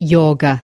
йога.